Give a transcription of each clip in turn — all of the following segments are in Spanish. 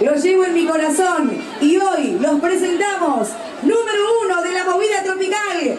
los llevo en mi corazón y hoy los presentamos número uno de la movida tropical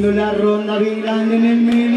Haciendo la ronda bien grande en el medio.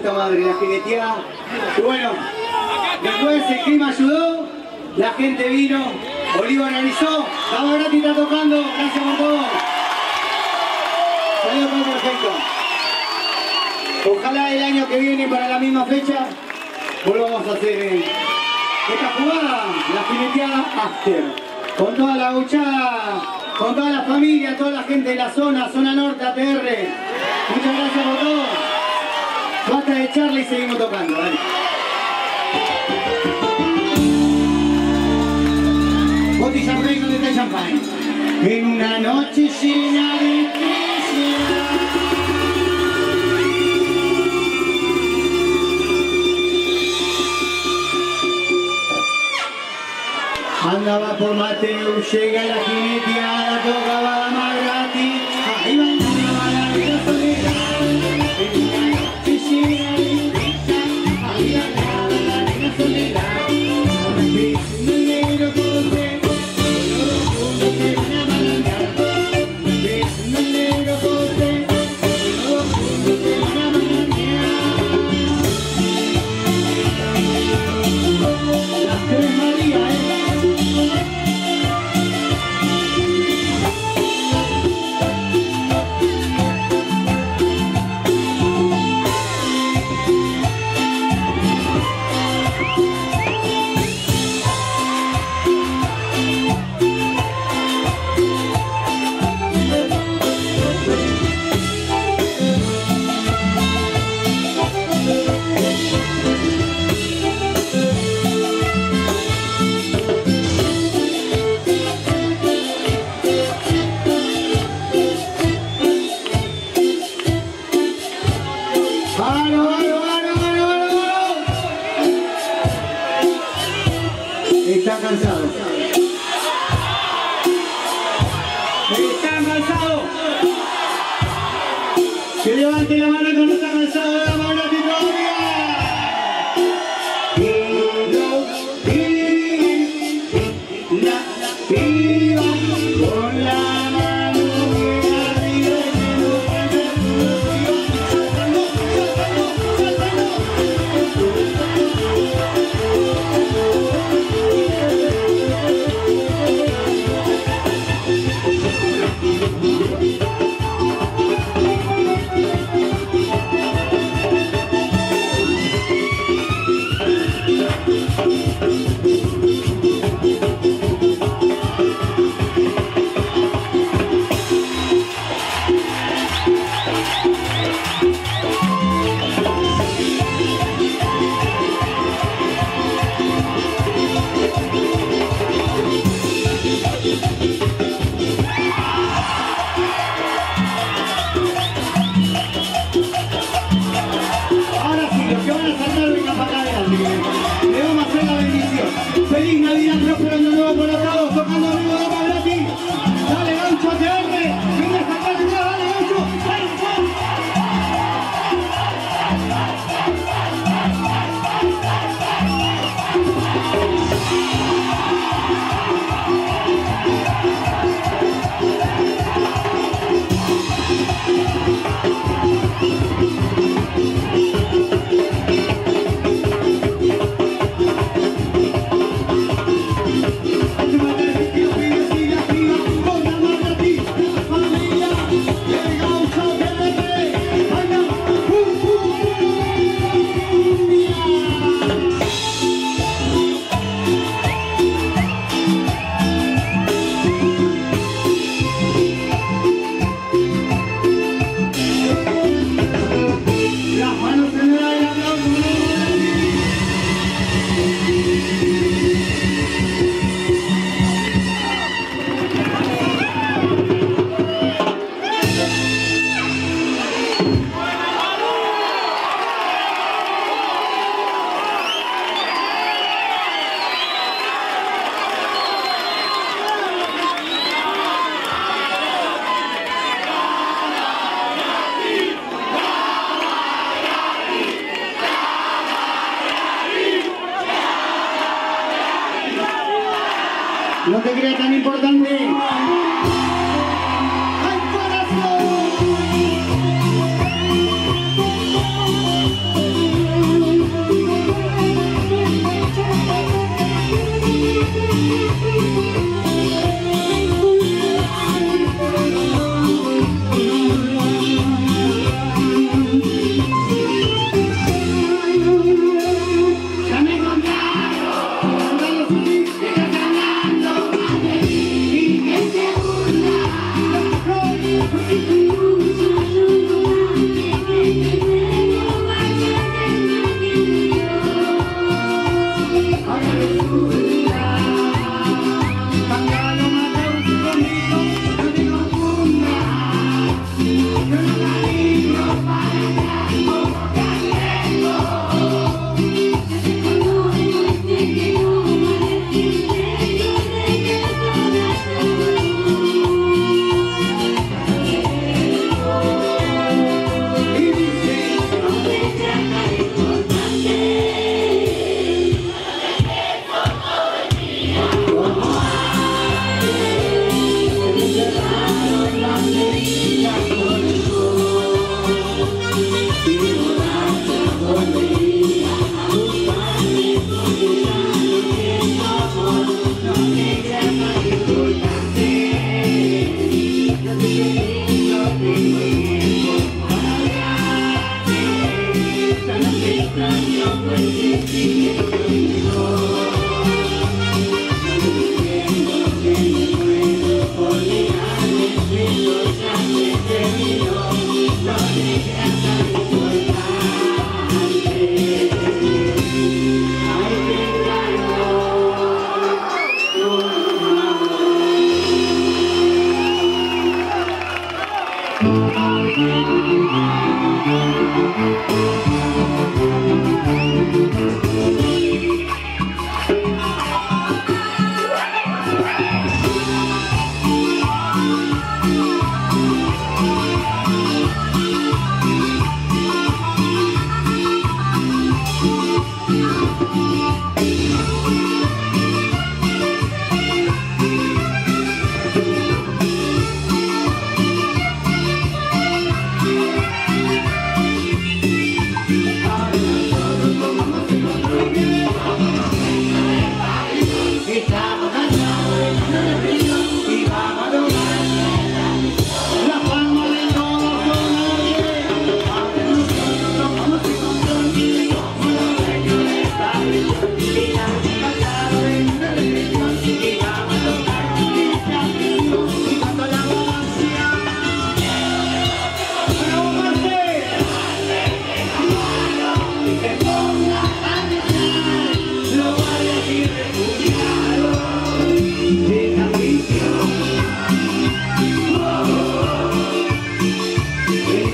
puta madre, la jegueteada. Y bueno, después el clima ayudó, la gente vino, Oliva analizó, la gratis está tocando, gracias por todo. Salió todo perfecto. Ojalá el año que viene para la misma fecha volvamos a hacer eh, esta jugada, la fileteada After, con toda la buchada, con toda la familia, toda la gente de la zona, zona norte, ATR. Muchas gracias por todo. Basta de Charlie y seguimos tocando, dale. Boti Champagne, ¿dónde Champagne? En una noche llena de. Andaba por Mateo, llega la jineteada, tocaba la mano.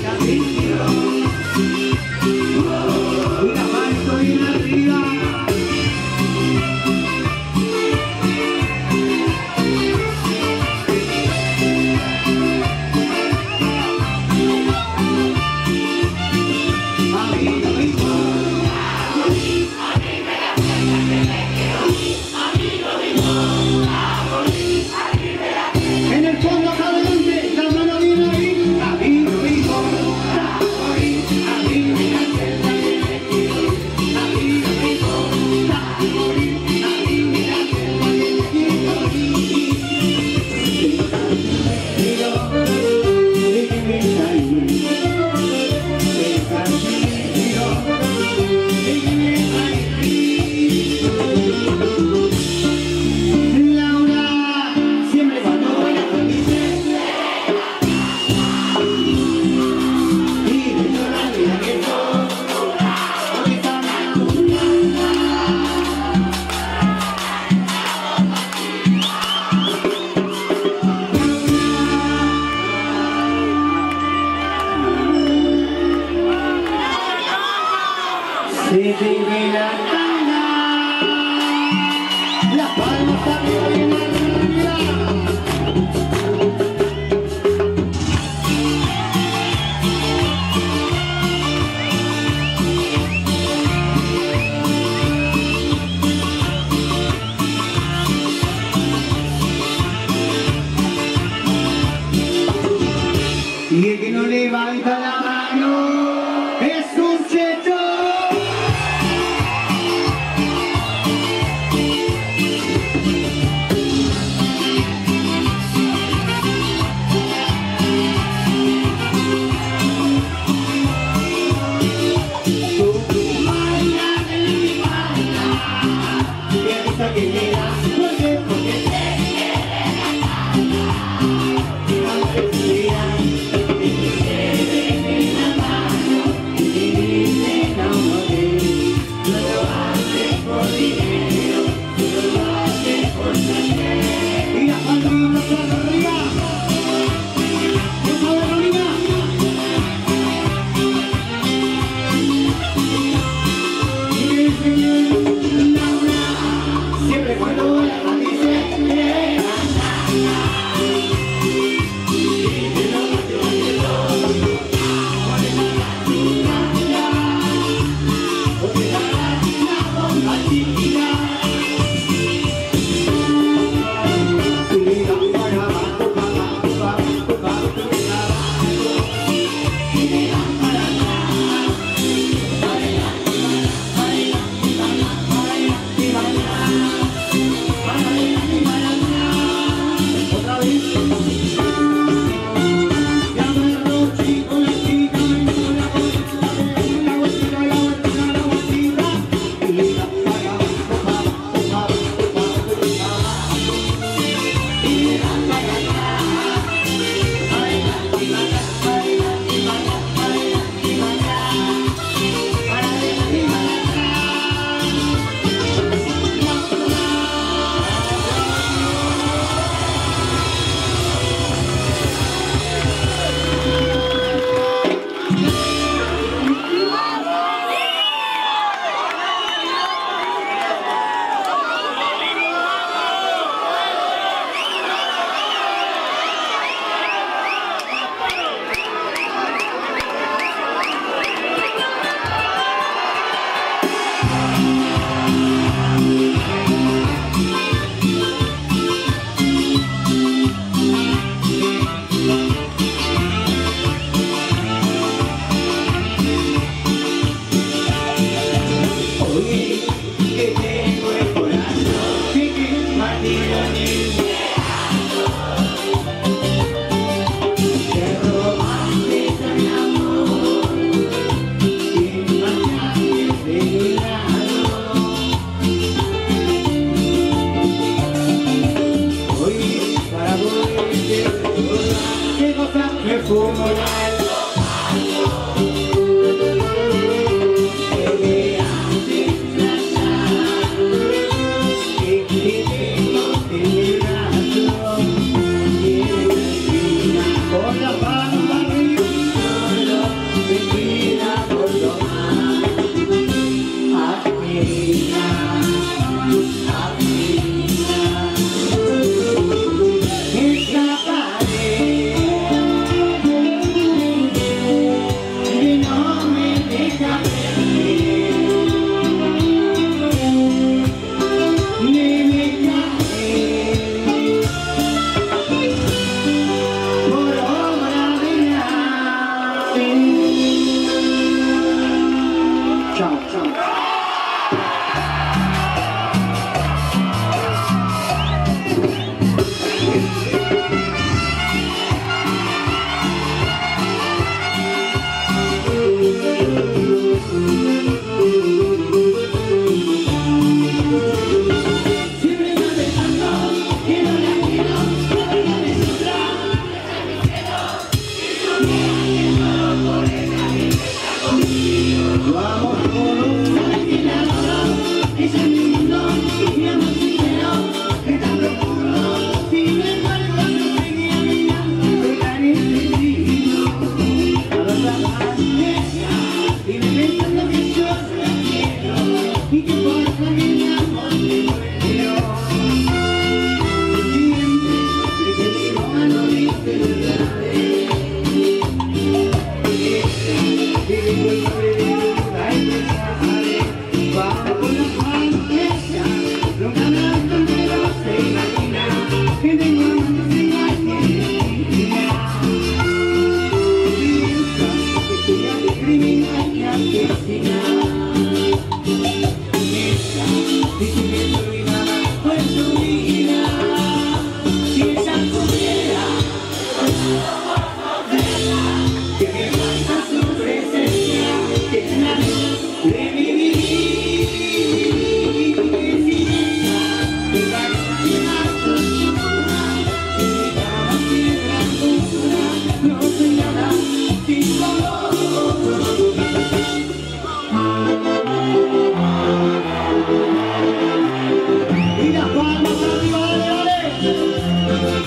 Gracias.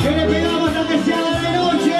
que le pegamos hasta que sea de noche.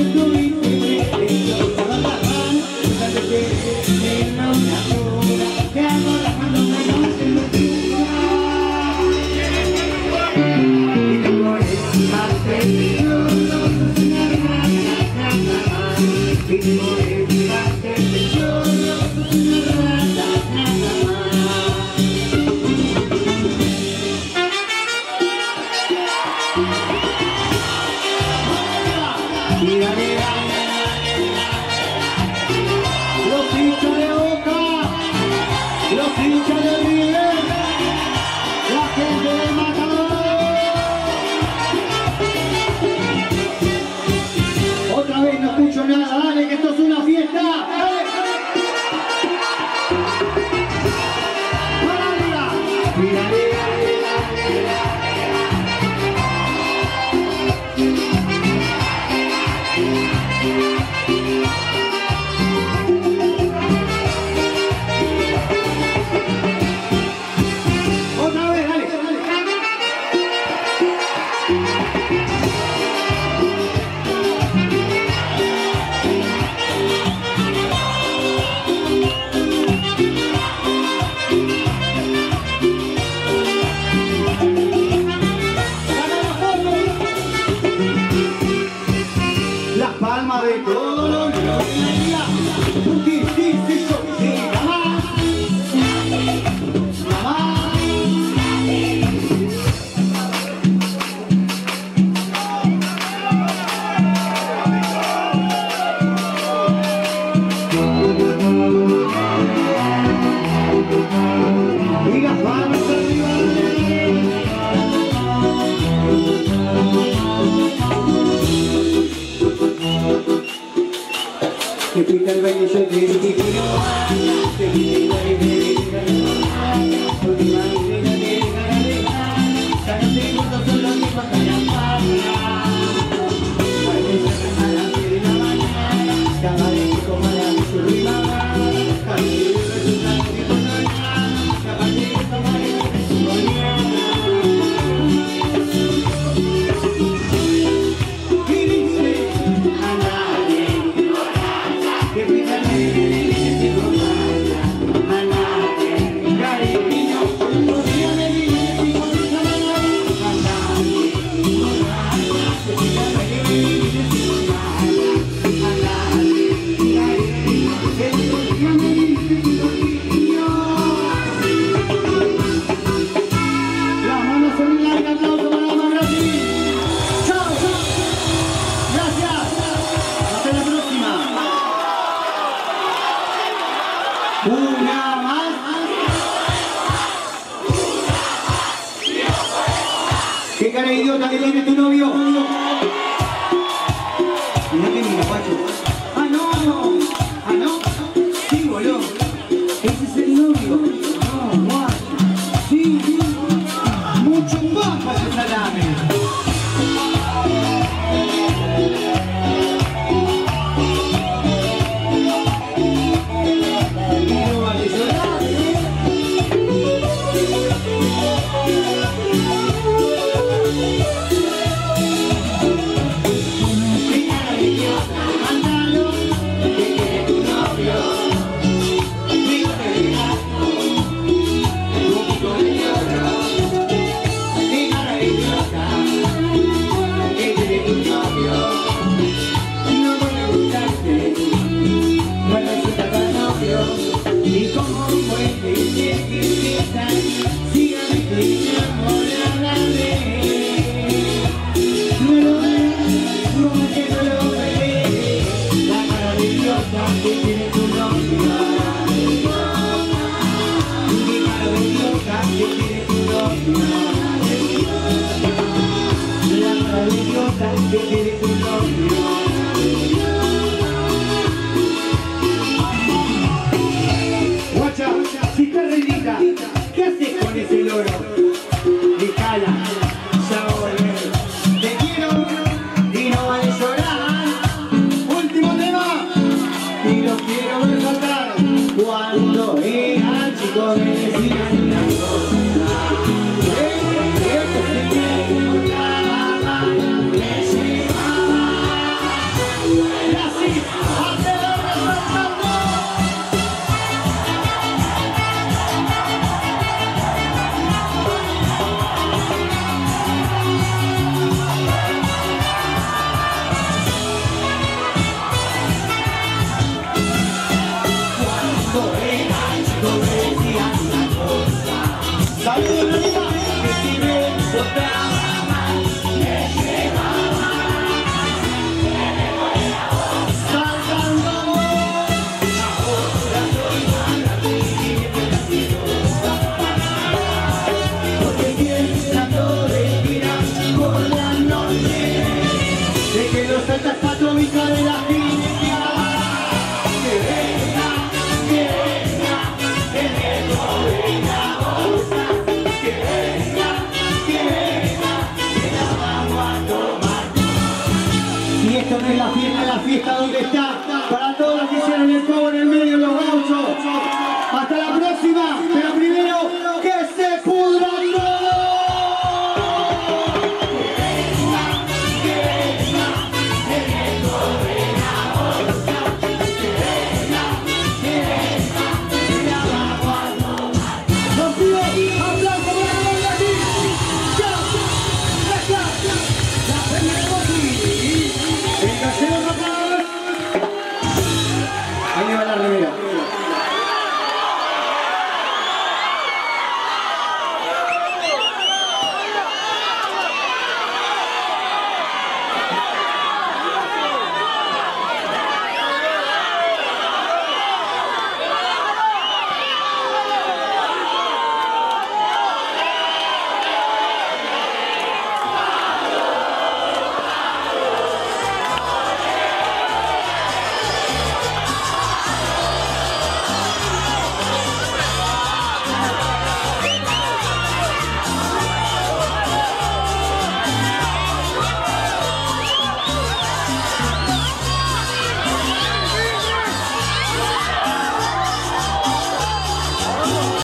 good. Palmas de tu novio? La maravillosa que